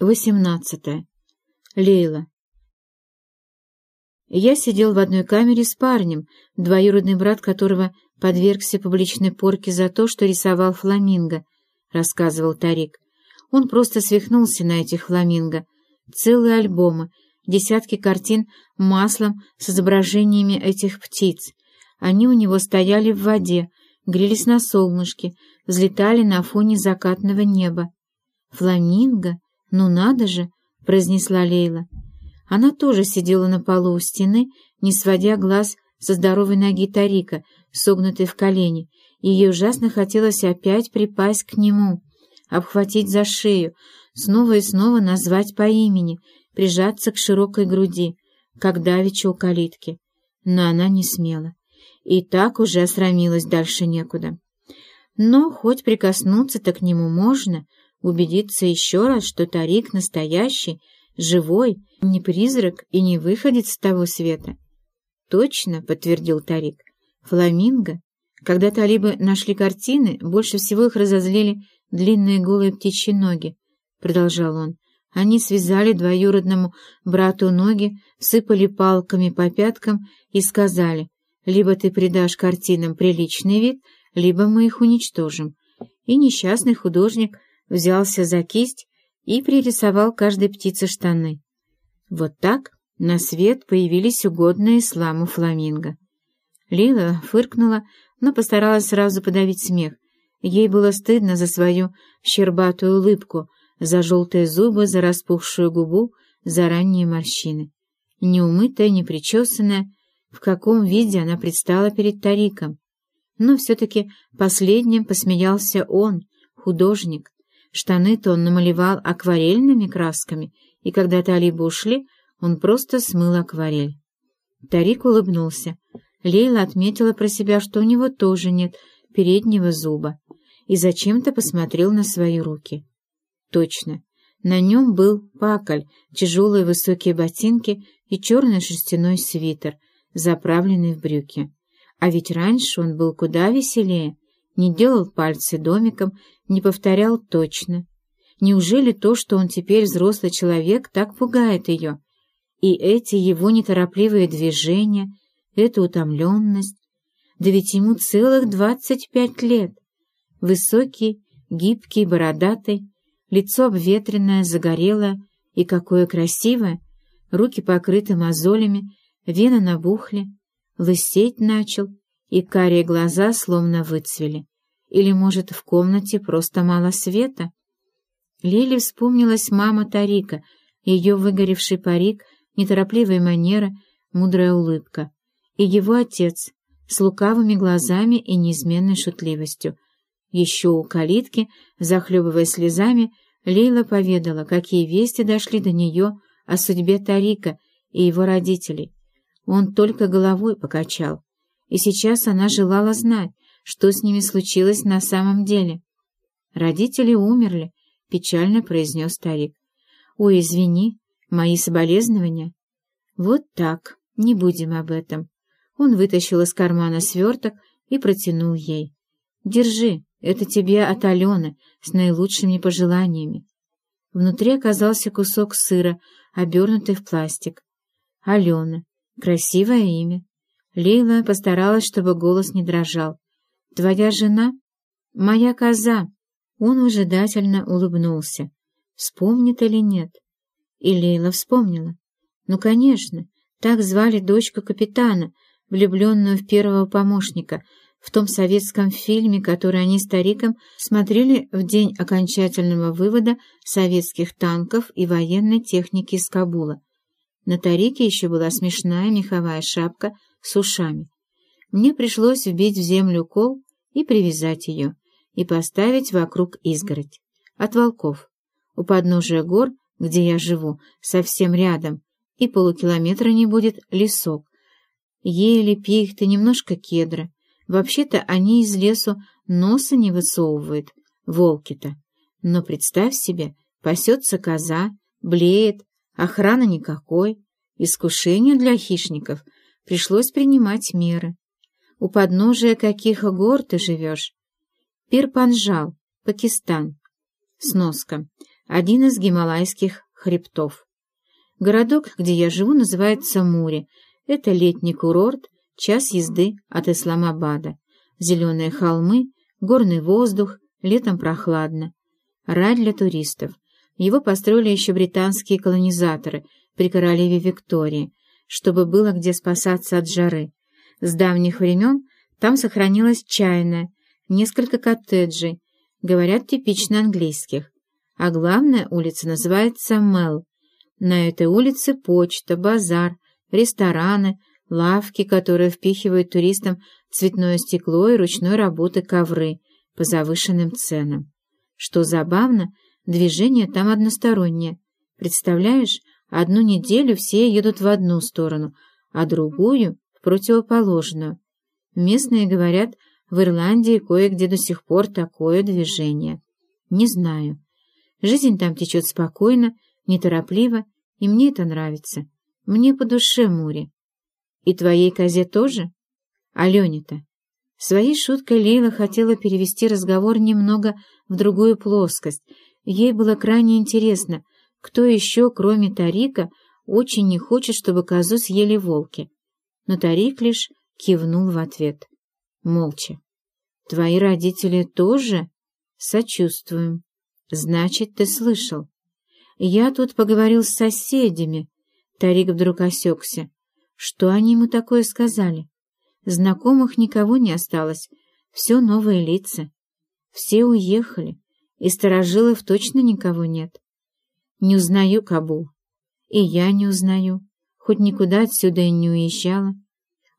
18. Лейла. Я сидел в одной камере с парнем, двоюродный брат которого подвергся публичной порке за то, что рисовал фламинго, — рассказывал Тарик. Он просто свихнулся на этих фламинго. Целые альбомы, десятки картин маслом с изображениями этих птиц. Они у него стояли в воде, грелись на солнышке, взлетали на фоне закатного неба. Фламинго? «Ну надо же!» — произнесла Лейла. Она тоже сидела на полу у стены, не сводя глаз со здоровой ноги Тарика, согнутой в колени, и ей ужасно хотелось опять припасть к нему, обхватить за шею, снова и снова назвать по имени, прижаться к широкой груди, как давеча у калитки. Но она не смела. И так уже осрамилась дальше некуда. Но хоть прикоснуться-то к нему можно — убедиться еще раз, что Тарик настоящий, живой, не призрак и не выходит с того света. «Точно», — подтвердил Тарик, — «фламинго». Когда талибы нашли картины, больше всего их разозлили длинные голые птичьи ноги, — продолжал он. Они связали двоюродному брату ноги, всыпали палками по пяткам и сказали, либо ты придашь картинам приличный вид, либо мы их уничтожим. И несчастный художник — взялся за кисть и пририсовал каждой птице штаны. Вот так на свет появились угодные исламу фламинго. Лила фыркнула, но постаралась сразу подавить смех. Ей было стыдно за свою щербатую улыбку, за желтые зубы, за распухшую губу, за ранние морщины. Неумытая, непричесанная, в каком виде она предстала перед Тариком. Но все-таки последним посмеялся он, художник, Штаны-то он намалевал акварельными красками, и когда талибы ушли, он просто смыл акварель. Тарик улыбнулся. Лейла отметила про себя, что у него тоже нет переднего зуба, и зачем-то посмотрел на свои руки. Точно, на нем был паколь, тяжелые высокие ботинки и черный шерстяной свитер, заправленный в брюки. А ведь раньше он был куда веселее, не делал пальцы домиком, не повторял точно. Неужели то, что он теперь взрослый человек, так пугает ее? И эти его неторопливые движения, эта утомленность? Да ведь ему целых двадцать пять лет. Высокий, гибкий, бородатый, лицо обветренное, загорелое и какое красивое, руки покрыты мозолями, вены набухли, лысеть начал — и карие глаза словно выцвели. Или, может, в комнате просто мало света? Лили вспомнилась мама Тарика, ее выгоревший парик, неторопливая манера, мудрая улыбка. И его отец с лукавыми глазами и неизменной шутливостью. Еще у калитки, захлебывая слезами, Лейла поведала, какие вести дошли до нее о судьбе Тарика и его родителей. Он только головой покачал и сейчас она желала знать, что с ними случилось на самом деле. «Родители умерли», — печально произнес старик. «Ой, извини, мои соболезнования». «Вот так, не будем об этом». Он вытащил из кармана сверток и протянул ей. «Держи, это тебе от Алены, с наилучшими пожеланиями». Внутри оказался кусок сыра, обернутый в пластик. Алена. Красивое имя. Лейла постаралась, чтобы голос не дрожал. «Твоя жена?» «Моя коза!» Он выжидательно улыбнулся. Вспомнит или нет? И Лейла вспомнила. Ну, конечно, так звали дочку капитана, влюбленную в первого помощника, в том советском фильме, который они с Тариком смотрели в день окончательного вывода советских танков и военной техники из Кабула. На Тарике еще была смешная меховая шапка — с ушами. Мне пришлось вбить в землю кол и привязать ее, и поставить вокруг изгородь. От волков. У подножия гор, где я живу, совсем рядом, и полукилометра не будет лесок. Ели, пихты, немножко кедра. Вообще-то они из лесу носа не высовывают, волки-то. Но представь себе, пасется коза, блеет, охраны никакой, искушение для хищников — пришлось принимать меры. У подножия каких гор ты живешь? Пирпанжал, Пакистан. Сноска. один из гималайских хребтов. Городок, где я живу, называется Мури. Это летний курорт, час езды от Исламабада. Зеленые холмы, горный воздух, летом прохладно. Рай для туристов. Его построили еще британские колонизаторы при королеве Виктории, чтобы было где спасаться от жары. С давних времен там сохранилась чайная, несколько коттеджей, говорят, типично английских. А главная улица называется Мел. На этой улице почта, базар, рестораны, лавки, которые впихивают туристам цветное стекло и ручной работы ковры по завышенным ценам. Что забавно, движение там одностороннее. Представляешь, одну неделю все едут в одну сторону, а другую — в противоположную. Местные говорят, в Ирландии кое-где до сих пор такое движение. Не знаю. Жизнь там течет спокойно, неторопливо, и мне это нравится. Мне по душе Мури. И твоей козе тоже? Алене-то. Своей шуткой Лейла хотела перевести разговор немного в другую плоскость. Ей было крайне интересно, кто еще, кроме Тарика, очень не хочет, чтобы козу съели волки. Но Тарик лишь кивнул в ответ. Молча. «Твои родители тоже?» «Сочувствуем. Значит, ты слышал. Я тут поговорил с соседями». Тарик вдруг осекся. Что они ему такое сказали? Знакомых никого не осталось, все новые лица. Все уехали, и сторожилов точно никого нет. Не узнаю Кабул. И я не узнаю, хоть никуда отсюда и не уезжала.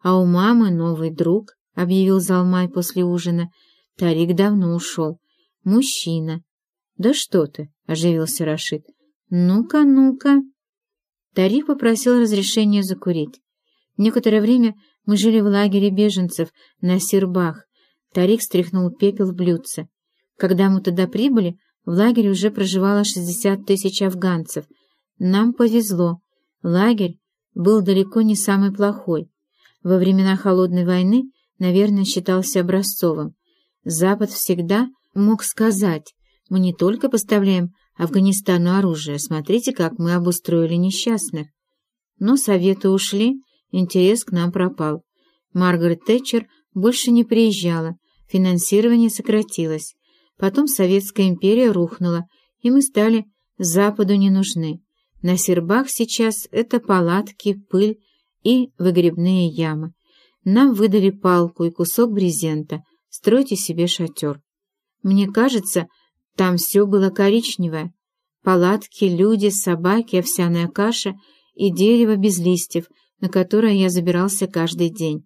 А у мамы новый друг, — объявил Залмай после ужина. Тарик давно ушел. Мужчина. Да что ты, — оживился Рашид. Ну-ка, ну-ка. Тарик попросил разрешения закурить. Некоторое время мы жили в лагере беженцев на Сербах. Тарик стряхнул пепел в блюдце. Когда мы туда прибыли, в лагере уже проживало 60 тысяч афганцев. Нам повезло. Лагерь был далеко не самый плохой. Во времена Холодной войны, наверное, считался образцовым. Запад всегда мог сказать, мы не только поставляем Афганистану оружие, смотрите, как мы обустроили несчастных. Но советы ушли, интерес к нам пропал. Маргарет Тэтчер больше не приезжала, финансирование сократилось. Потом Советская империя рухнула, и мы стали Западу не нужны. На сербах сейчас это палатки, пыль и выгребные ямы. Нам выдали палку и кусок брезента. Стройте себе шатер. Мне кажется, там все было коричневое. Палатки, люди, собаки, овсяная каша и дерево без листьев, на которое я забирался каждый день.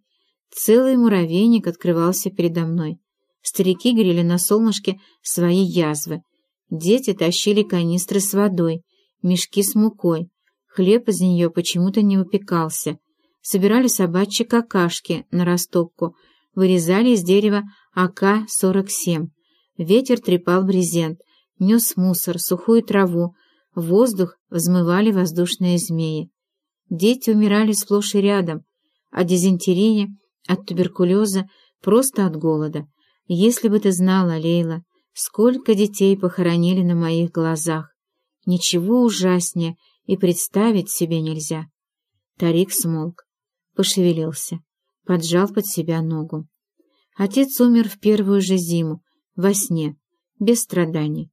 Целый муравейник открывался передо мной. Старики грели на солнышке свои язвы. Дети тащили канистры с водой, мешки с мукой. Хлеб из нее почему-то не выпекался. Собирали собачьи какашки на растопку, вырезали из дерева АК-47. Ветер трепал брезент, нес мусор, сухую траву, в воздух взмывали воздушные змеи. Дети умирали сплошь и рядом, от дизентерии, от туберкулеза, просто от голода. Если бы ты знала, Лейла, сколько детей похоронили на моих глазах. Ничего ужаснее и представить себе нельзя. Тарик смолк, пошевелился, поджал под себя ногу. Отец умер в первую же зиму, во сне, без страданий.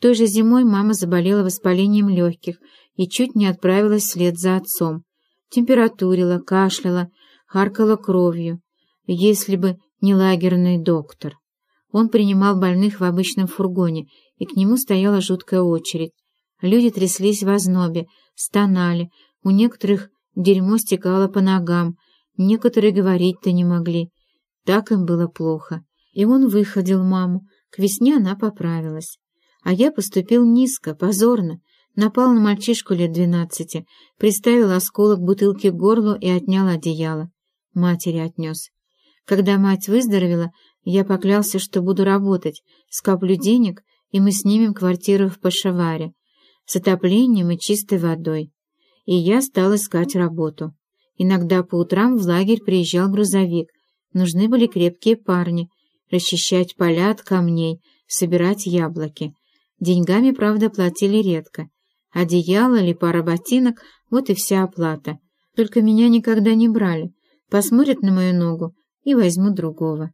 Той же зимой мама заболела воспалением легких и чуть не отправилась вслед за отцом. Температурила, кашляла, харкала кровью. Если бы не лагерный доктор. Он принимал больных в обычном фургоне, и к нему стояла жуткая очередь. Люди тряслись в ознобе, стонали, у некоторых дерьмо стекало по ногам, некоторые говорить-то не могли. Так им было плохо. И он выходил маму, к весне она поправилась. А я поступил низко, позорно, напал на мальчишку лет двенадцати, приставил осколок бутылки к горлу и отнял одеяло. Матери отнес. Когда мать выздоровела, я поклялся, что буду работать, скоплю денег, и мы снимем квартиру в Пашаваре с отоплением и чистой водой. И я стал искать работу. Иногда по утрам в лагерь приезжал грузовик. Нужны были крепкие парни, расчищать поля от камней, собирать яблоки. Деньгами, правда, платили редко. Одеяло или пара ботинок — вот и вся оплата. Только меня никогда не брали. Посмотрят на мою ногу и возьмут другого.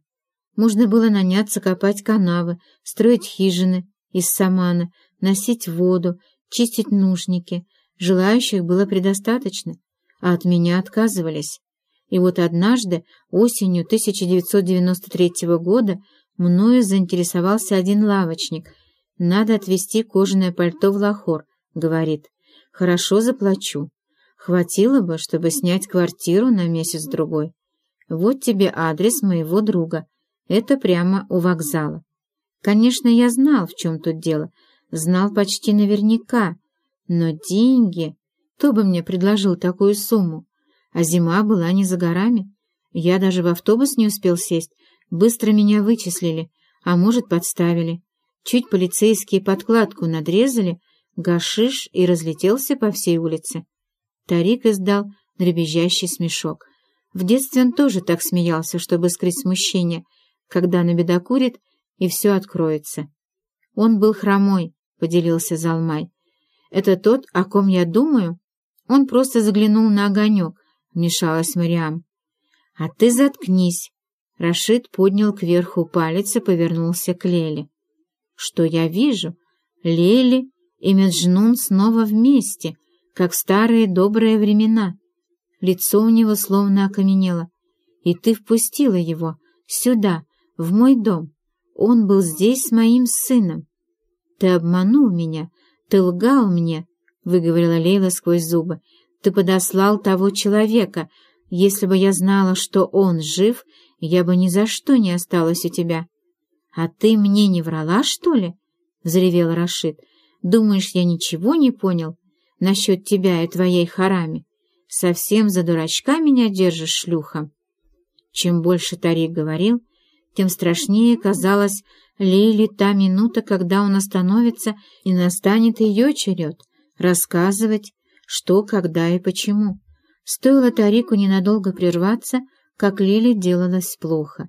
Можно было наняться копать канавы, строить хижины из самана, носить воду, чистить нужники. Желающих было предостаточно, а от меня отказывались. И вот однажды, осенью 1993 года, мною заинтересовался один лавочник. «Надо отвезти кожаное пальто в Лахор», — говорит. «Хорошо заплачу. Хватило бы, чтобы снять квартиру на месяц-другой. Вот тебе адрес моего друга. Это прямо у вокзала. Конечно, я знал, в чем тут дело. Знал почти наверняка. Но деньги... Кто бы мне предложил такую сумму? А зима была не за горами. Я даже в автобус не успел сесть. Быстро меня вычислили, а может, подставили. Чуть полицейские подкладку надрезали, гашиш и разлетелся по всей улице. Тарик издал дребезжащий смешок. В детстве он тоже так смеялся, чтобы скрыть смущение, когда набедокурит, и все откроется. Он был хромой, — поделился Залмай. «Это тот, о ком я думаю?» Он просто заглянул на огонек, — вмешалась Мариам. «А ты заткнись!» Рашид поднял кверху палец и повернулся к Леле. «Что я вижу? Лели и Меджнун снова вместе, как в старые добрые времена. Лицо у него словно окаменело. И ты впустила его сюда, в мой дом. Он был здесь с моим сыном. Ты обманул меня, ты лгал мне, — выговорила Лейла сквозь зубы. Ты подослал того человека. Если бы я знала, что он жив, я бы ни за что не осталась у тебя. — А ты мне не врала, что ли? — взревел Рашид. — Думаешь, я ничего не понял насчет тебя и твоей харами? Совсем за дурачка меня держишь, шлюха? Чем больше Тарик говорил, тем страшнее казалось Лейли та минута, когда он остановится, и настанет ее черед рассказывать, что, когда и почему. Стоило Тарику ненадолго прерваться, как Лили делалось плохо.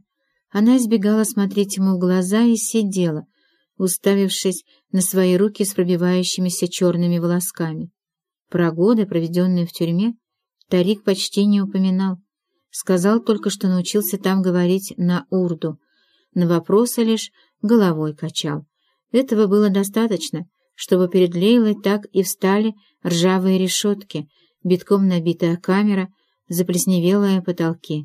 Она избегала смотреть ему в глаза и сидела, уставившись на свои руки с пробивающимися черными волосками. Про годы, проведенные в тюрьме, Тарик почти не упоминал. Сказал только, что научился там говорить на урду. На вопросы лишь головой качал. Этого было достаточно, чтобы перед Лейлой так и встали ржавые решетки, битком набитая камера, заплесневелые потолки.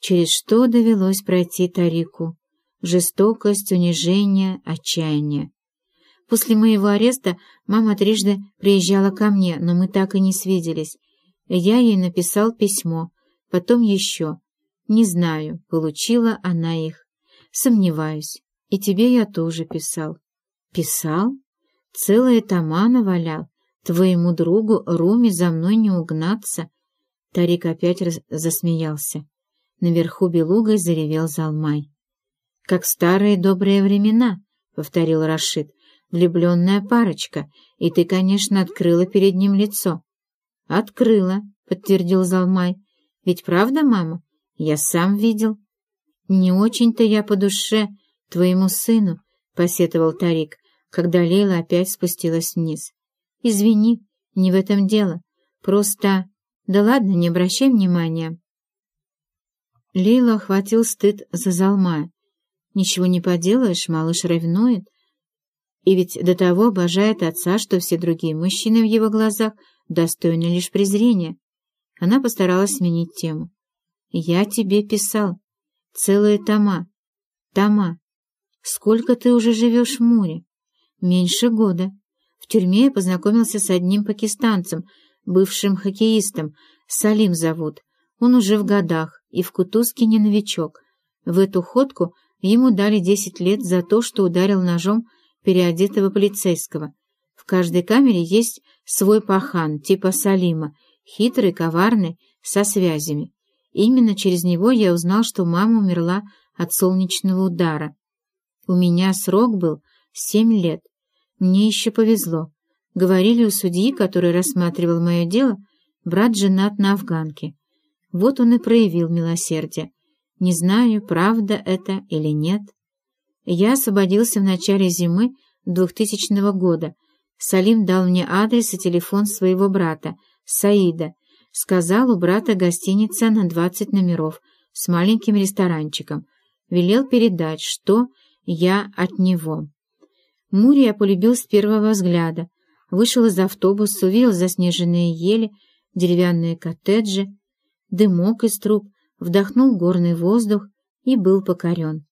Через что довелось пройти Тарику? Жестокость, унижение, отчаяние. После моего ареста мама трижды приезжала ко мне, но мы так и не свиделись. Я ей написал письмо, потом еще. Не знаю, получила она их. Сомневаюсь. И тебе я тоже писал. Писал? Целые тома навалял. Твоему другу Руми за мной не угнаться. Тарик опять раз засмеялся. Наверху белугой заревел Залмай. «Как старые добрые времена», — повторил Рашид, — «влюбленная парочка, и ты, конечно, открыла перед ним лицо». «Открыла», — подтвердил Залмай. «Ведь правда, мама? Я сам видел». «Не очень-то я по душе твоему сыну», — посетовал Тарик, когда Лейла опять спустилась вниз. «Извини, не в этом дело. Просто... Да ладно, не обращай внимания». Лейла охватил стыд за Залмая. «Ничего не поделаешь, малыш ревнует. И ведь до того обожает отца, что все другие мужчины в его глазах достойны лишь презрения». Она постаралась сменить тему. «Я тебе писал. Целые тома. Тома. Сколько ты уже живешь в море? Меньше года. В тюрьме я познакомился с одним пакистанцем, бывшим хоккеистом. Салим зовут. Он уже в годах и в кутузке не новичок. В эту ходку ему дали десять лет за то, что ударил ножом переодетого полицейского. Каждой камере есть свой пахан, типа Салима, хитрый, коварный, со связями. Именно через него я узнал, что мама умерла от солнечного удара. У меня срок был семь лет. Мне еще повезло. Говорили у судьи, который рассматривал мое дело, брат женат на афганке. Вот он и проявил милосердие. Не знаю, правда это или нет. Я освободился в начале зимы 2000 года. Салим дал мне адрес и телефон своего брата, Саида. Сказал, у брата гостиница на 20 номеров с маленьким ресторанчиком. Велел передать, что я от него. Мури я полюбил с первого взгляда. Вышел из автобуса, увидел заснеженные ели, деревянные коттеджи, дымок из труб, вдохнул горный воздух и был покорен.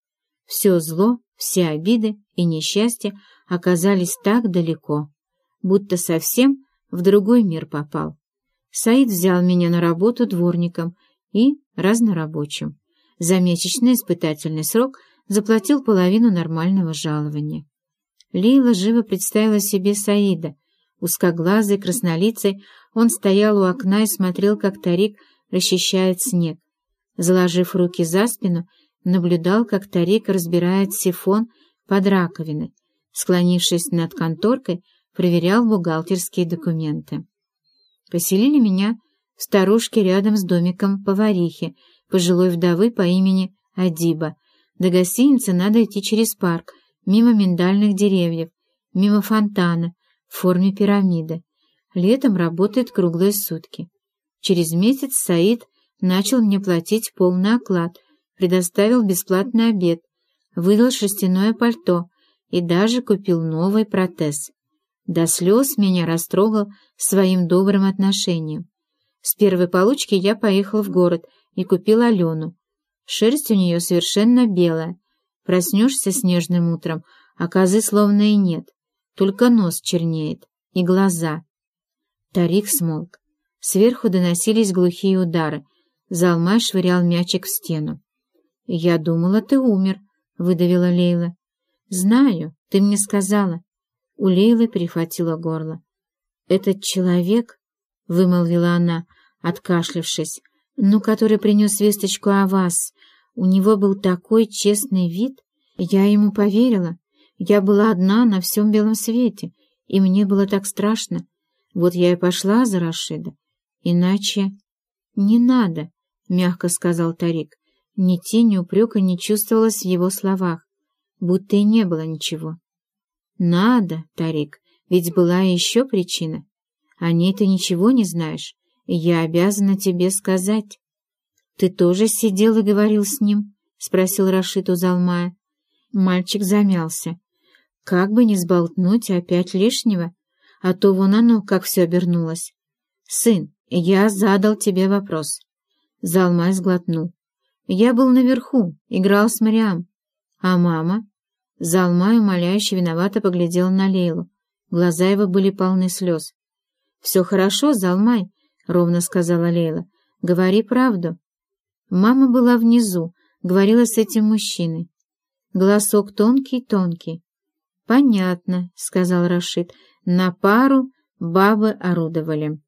Все зло, все обиды и несчастья оказались так далеко, будто совсем в другой мир попал. Саид взял меня на работу дворником и разнорабочим. За месячный испытательный срок заплатил половину нормального жалования. Лейла живо представила себе Саида. Узкоглазый, краснолицый, он стоял у окна и смотрел, как Тарик расчищает снег. Заложив руки за спину, наблюдал, как Тарик разбирает сифон под раковиной. Склонившись над конторкой, проверял бухгалтерские документы. Поселили меня в старушке рядом с домиком поварихи, пожилой вдовы по имени Адиба. До гостиницы надо идти через парк, мимо миндальных деревьев, мимо фонтана в форме пирамиды. Летом работает круглые сутки. Через месяц Саид начал мне платить полный оклад, предоставил бесплатный обед, выдал шерстяное пальто и даже купил новый протез. До слез меня растрогал своим добрым отношением. С первой получки я поехал в город и купил Алену. Шерсть у нее совершенно белая. Проснешься снежным утром, а козы словно и нет, только нос чернеет и глаза. Тарик смолк. Сверху доносились глухие удары. Залмай швырял мячик в стену. «Я думала, ты умер», — выдавила Лейла. «Знаю, ты мне сказала». У Лейлы перехватило горло. «Этот человек», — вымолвила она, откашлявшись, «ну, который принес весточку о вас, у него был такой честный вид, я ему поверила. Я была одна на всем белом свете, и мне было так страшно. Вот я и пошла за Рашида. Иначе... Не надо, — мягко сказал Тарик. Ни тени упрека не чувствовалось в его словах, будто и не было ничего. Надо, Тарик, ведь была еще причина. О ней ты ничего не знаешь, и я обязана тебе сказать. Ты тоже сидел и говорил с ним? — спросил Рашид у Залмая. Мальчик замялся. Как бы не сболтнуть опять лишнего, а то вон оно, как все обернулось. «Сын, я задал тебе вопрос». Залмай сглотнул. «Я был наверху, играл с Мариам. А мама?» Залмай, умоляюще виновато поглядел на Лейлу. Глаза его были полны слез. «Все хорошо, Залмай», — ровно сказала Лейла. «Говори правду». Мама была внизу, говорила с этим мужчиной. Голосок тонкий-тонкий. «Понятно», — сказал Рашид. «На пару бабы орудовали».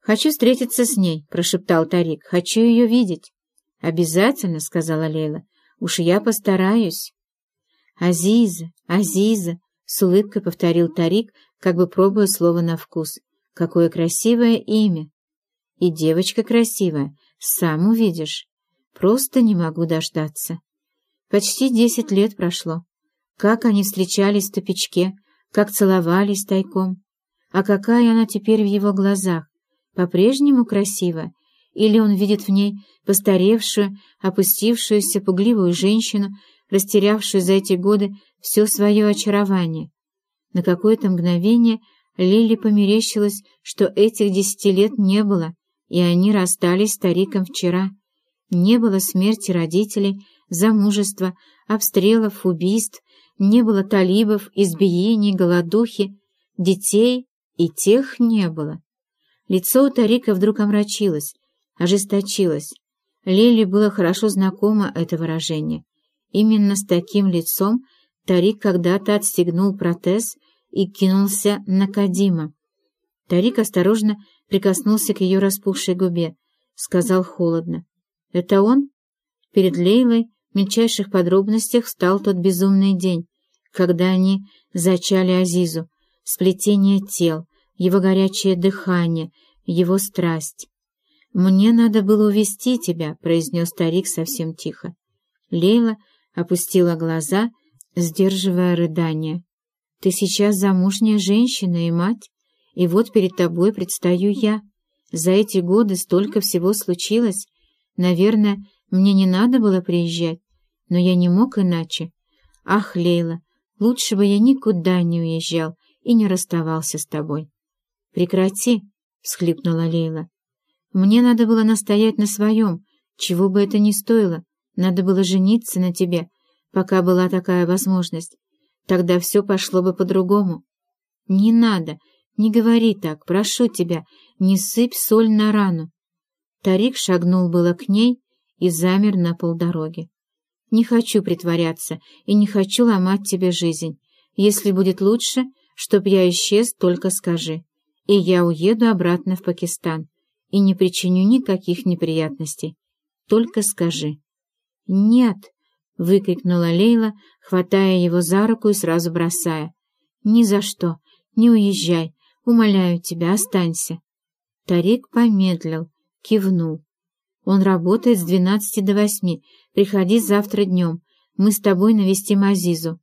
«Хочу встретиться с ней», — прошептал Тарик. «Хочу ее видеть». «Обязательно», — сказала Лейла. «Уж я постараюсь». «Азиза, Азиза», — с улыбкой повторил Тарик, как бы пробуя слово на вкус. «Какое красивое имя!» «И девочка красивая, сам увидишь. Просто не могу дождаться». Почти десять лет прошло. Как они встречались в топичке, как целовались тайком. А какая она теперь в его глазах? По-прежнему красивая? Или он видит в ней постаревшую, опустившуюся, пугливую женщину, растерявшую за эти годы все свое очарование? На какое-то мгновение Лили померещилось, что этих десяти лет не было, и они расстались стариком вчера. Не было смерти родителей, замужества, обстрелов, убийств, не было талибов, избиений, голодухи, детей и тех не было. Лицо у Тарика вдруг омрачилось, ожесточилось. Лили было хорошо знакомо это выражение. Именно с таким лицом Тарик когда-то отстегнул протез и кинулся на Кадима. Тарик осторожно прикоснулся к ее распухшей губе, сказал холодно. «Это он?» Перед Лейлой в мельчайших подробностях встал тот безумный день, когда они зачали Азизу, сплетение тел, его горячее дыхание, его страсть. «Мне надо было увести тебя», — произнес старик совсем тихо. Лейла опустила глаза, сдерживая рыдание. Ты сейчас замужняя женщина и мать, и вот перед тобой предстаю я. За эти годы столько всего случилось. Наверное, мне не надо было приезжать, но я не мог иначе. Ах, Лейла, лучше бы я никуда не уезжал и не расставался с тобой. Прекрати, — всхлипнула Лейла. Мне надо было настоять на своем, чего бы это ни стоило. Надо было жениться на тебе, пока была такая возможность. Тогда все пошло бы по-другому. Не надо, не говори так, прошу тебя, не сыпь соль на рану. Тарик шагнул было к ней и замер на полдороги. Не хочу притворяться и не хочу ломать тебе жизнь. Если будет лучше, чтоб я исчез, только скажи. И я уеду обратно в Пакистан и не причиню никаких неприятностей. Только скажи. «Нет!» — выкрикнула Лейла, хватая его за руку и сразу бросая. «Ни за что! Не уезжай! Умоляю тебя, останься!» Тарик помедлил, кивнул. «Он работает с двенадцати до восьми. Приходи завтра днем. Мы с тобой навестим Азизу.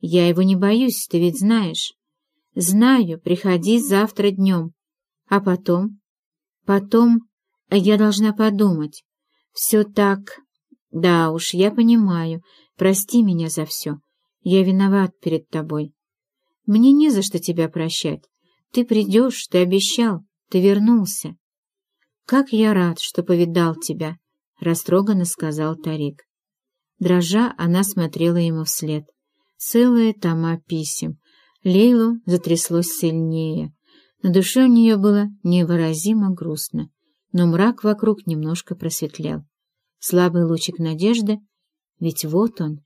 Я его не боюсь, ты ведь знаешь». «Знаю, приходи завтра днем. А потом?» «Потом я должна подумать. Все так... Да уж, я понимаю. Прости меня за все. Я виноват перед тобой. Мне не за что тебя прощать. Ты придешь, ты обещал, ты вернулся. Как я рад, что повидал тебя, — растроганно сказал Тарик. Дрожа, она смотрела ему вслед. Целые тома писем. Лейлу затряслось сильнее. На душе у нее было невыразимо грустно, но мрак вокруг немножко просветлел слабый лучик надежды, ведь вот он,